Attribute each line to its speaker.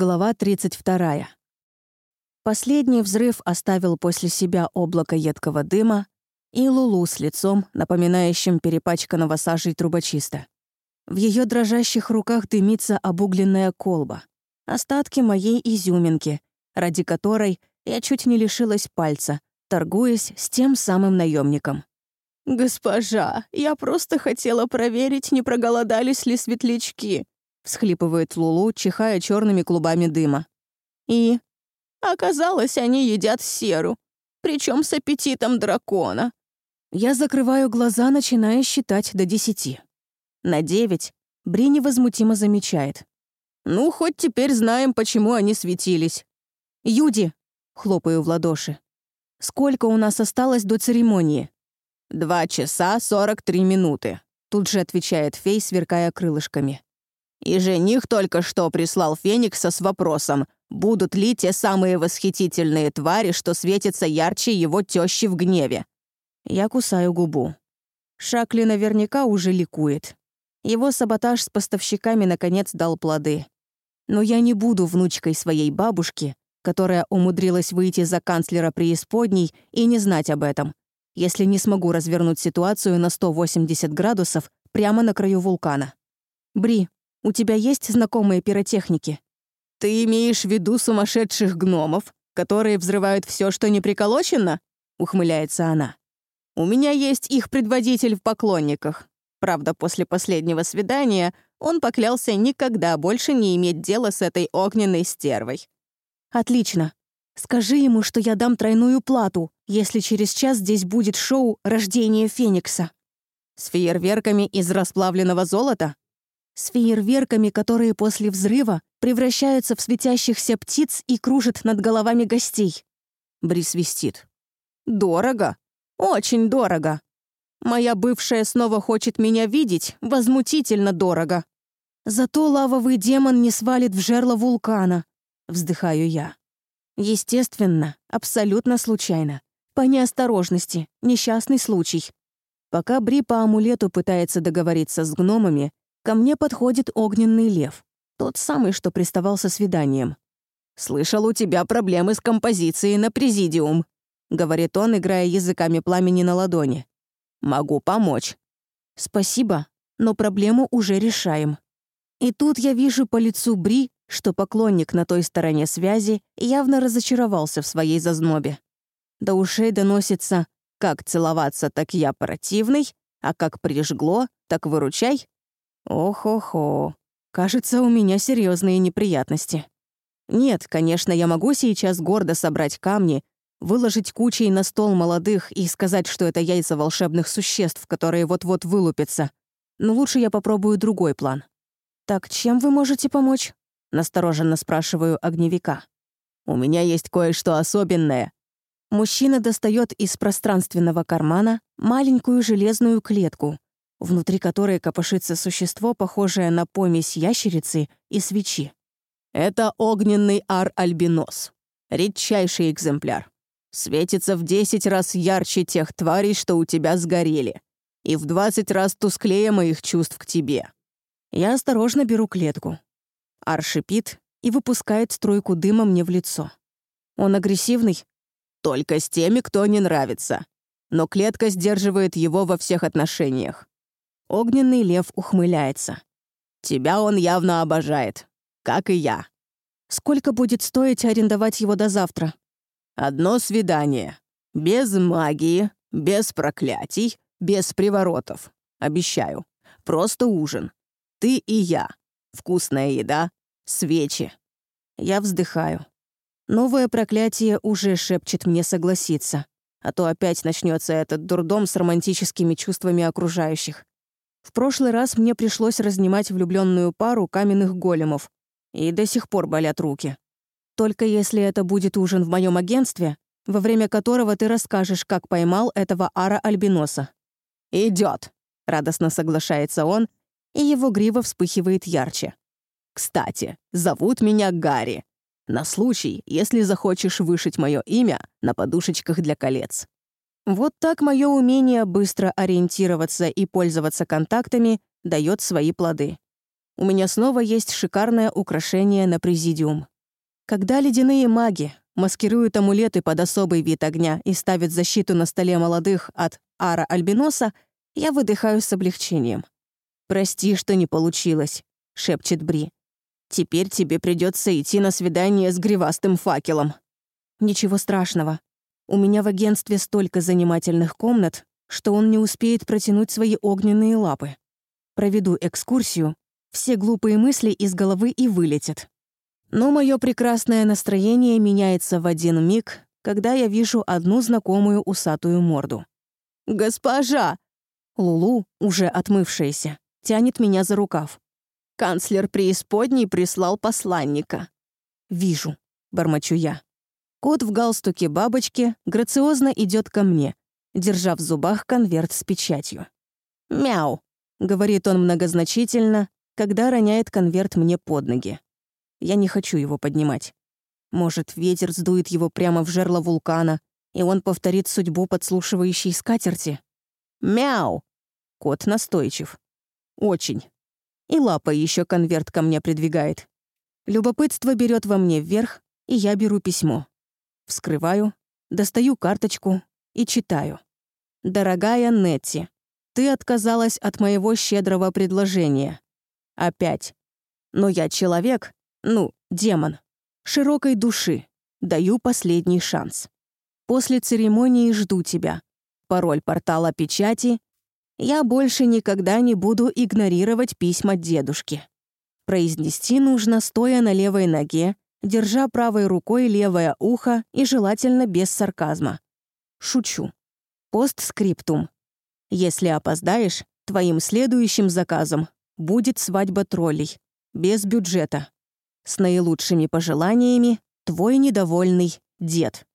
Speaker 1: Глава 32. Последний взрыв оставил после себя облако едкого дыма и Лулу с лицом, напоминающим перепачканного сажей трубочиста. В ее дрожащих руках дымится обугленная колба. Остатки моей изюминки, ради которой я чуть не лишилась пальца, торгуясь с тем самым наемником.
Speaker 2: «Госпожа, я просто хотела проверить, не проголодались ли светлячки»,
Speaker 1: всхлипывает Лулу, чихая черными клубами дыма.
Speaker 2: «И?» «Оказалось, они едят серу, причем с аппетитом дракона».
Speaker 1: Я закрываю глаза, начиная считать до десяти. На девять Бри невозмутимо замечает.
Speaker 2: «Ну, хоть теперь знаем, почему они светились».
Speaker 1: «Юди!» — хлопаю в ладоши. «Сколько у нас осталось до церемонии?»
Speaker 2: «Два часа сорок три минуты», —
Speaker 1: тут же отвечает фей, сверкая крылышками.
Speaker 2: И жених только что прислал Феникса с вопросом, будут ли те самые восхитительные твари, что светятся ярче его тещи в гневе.
Speaker 1: Я кусаю губу. Шакли наверняка уже ликует. Его саботаж с поставщиками наконец дал плоды. Но я не буду внучкой своей бабушки, которая умудрилась выйти за канцлера преисподней и не знать об этом, если не смогу развернуть ситуацию на 180 градусов прямо на краю вулкана. Бри, у тебя есть знакомые пиротехники?»
Speaker 2: «Ты имеешь в виду сумасшедших гномов, которые взрывают все, что не приколочено?» — ухмыляется она. «У меня есть их предводитель в поклонниках. Правда, после последнего свидания он поклялся никогда больше не иметь дела с этой огненной стервой».
Speaker 1: «Отлично. Скажи ему, что я дам тройную плату, если через час здесь будет шоу «Рождение Феникса».
Speaker 2: «С фейерверками из расплавленного золота?»
Speaker 1: С фейерверками, которые после взрыва превращаются в светящихся птиц и кружат над головами гостей.
Speaker 2: Брис свистит. «Дорого. Очень дорого. Моя бывшая снова хочет меня видеть, возмутительно дорого».
Speaker 1: «Зато лавовый демон не свалит в жерло вулкана», — вздыхаю я. Естественно, абсолютно случайно. По неосторожности, несчастный случай. Пока Бри по амулету пытается договориться с гномами, Ко мне подходит огненный лев, тот самый, что приставал со свиданием.
Speaker 2: «Слышал, у тебя проблемы с композицией на президиум», — говорит он, играя языками пламени на ладони. «Могу помочь».
Speaker 1: «Спасибо, но проблему уже решаем». И тут я вижу по лицу Бри, что поклонник на той стороне связи явно разочаровался в своей зазнобе. До ушей доносится «как целоваться, так я противный», а как прижгло, так выручай. Ох-охо. Кажется, у меня серьезные неприятности. Нет, конечно, я могу сейчас гордо собрать камни, выложить кучей на стол молодых и сказать, что это яйца волшебных существ, которые вот-вот вылупятся. Но лучше я попробую другой план. «Так чем вы можете помочь?» — настороженно спрашиваю огневика.
Speaker 2: «У меня есть кое-что особенное».
Speaker 1: Мужчина достает из пространственного кармана маленькую железную клетку, внутри которой копошится существо, похожее на помесь ящерицы и свечи.
Speaker 2: Это огненный ар-альбинос. Редчайший экземпляр. Светится в 10 раз ярче тех тварей, что у тебя сгорели. И в 20 раз тусклее моих чувств к тебе.
Speaker 1: Я осторожно беру клетку. Ар шипит и выпускает струйку дыма мне в лицо. Он агрессивный?
Speaker 2: Только с теми, кто не нравится. Но клетка сдерживает его во всех отношениях.
Speaker 1: Огненный лев ухмыляется.
Speaker 2: «Тебя он явно обожает, как и я».
Speaker 1: «Сколько будет стоить арендовать его до завтра?»
Speaker 2: «Одно свидание. Без магии, без проклятий, без приворотов. Обещаю. Просто ужин. Ты и я. Вкусная еда, свечи».
Speaker 1: Я вздыхаю. Новое проклятие уже шепчет мне согласиться, а то опять начнется этот дурдом с романтическими чувствами окружающих. В прошлый раз мне пришлось разнимать влюбленную пару каменных големов, и до сих пор болят руки. Только если это будет ужин в моем агентстве, во время которого ты расскажешь, как поймал этого ара-альбиноса».
Speaker 2: Идет,
Speaker 1: радостно соглашается он, и его грива вспыхивает ярче.
Speaker 2: «Кстати, зовут меня Гарри. На случай, если захочешь вышить мое имя на подушечках для колец».
Speaker 1: Вот так мое умение быстро ориентироваться и пользоваться контактами дает свои плоды. У меня снова есть шикарное украшение на президиум. Когда ледяные маги маскируют амулеты под особый вид огня и ставят защиту на столе молодых от ара альбиноса, я выдыхаю с облегчением. «Прости, что не получилось», — шепчет Бри. «Теперь тебе придется идти на свидание с гривастым факелом». «Ничего страшного. У меня в агентстве столько занимательных комнат, что он не успеет протянуть свои огненные лапы. Проведу экскурсию, все глупые мысли из головы и вылетят. Но мое прекрасное настроение меняется в один миг, когда я вижу одну знакомую усатую морду. «Госпожа!» Лулу, уже отмывшаяся, тянет меня за рукав. «Канцлер преисподней прислал посланника». «Вижу», — бормочу я. Кот в галстуке бабочки грациозно идет ко мне, держа в зубах конверт с печатью. «Мяу», — говорит он многозначительно, когда роняет конверт мне под ноги. Я не хочу его поднимать. Может, ветер сдует его прямо в жерло вулкана, и он повторит судьбу подслушивающей скатерти? «Мяу!» Кот настойчив. «Очень». И лапа еще конверт ко мне придвигает. Любопытство берет во мне вверх, и я беру письмо. Вскрываю, достаю карточку и читаю. «Дорогая Нетти, ты отказалась от моего щедрого предложения. Опять. Но я человек, ну, демон, широкой души. Даю последний шанс. После церемонии жду тебя. Пароль портала печати. Я больше никогда не буду игнорировать письма дедушки. Произнести нужно, стоя на левой ноге, держа правой рукой левое ухо и желательно без сарказма. Шучу. Постскриптум. Если опоздаешь, твоим следующим заказом будет свадьба троллей. Без бюджета. С наилучшими пожеланиями, твой недовольный дед.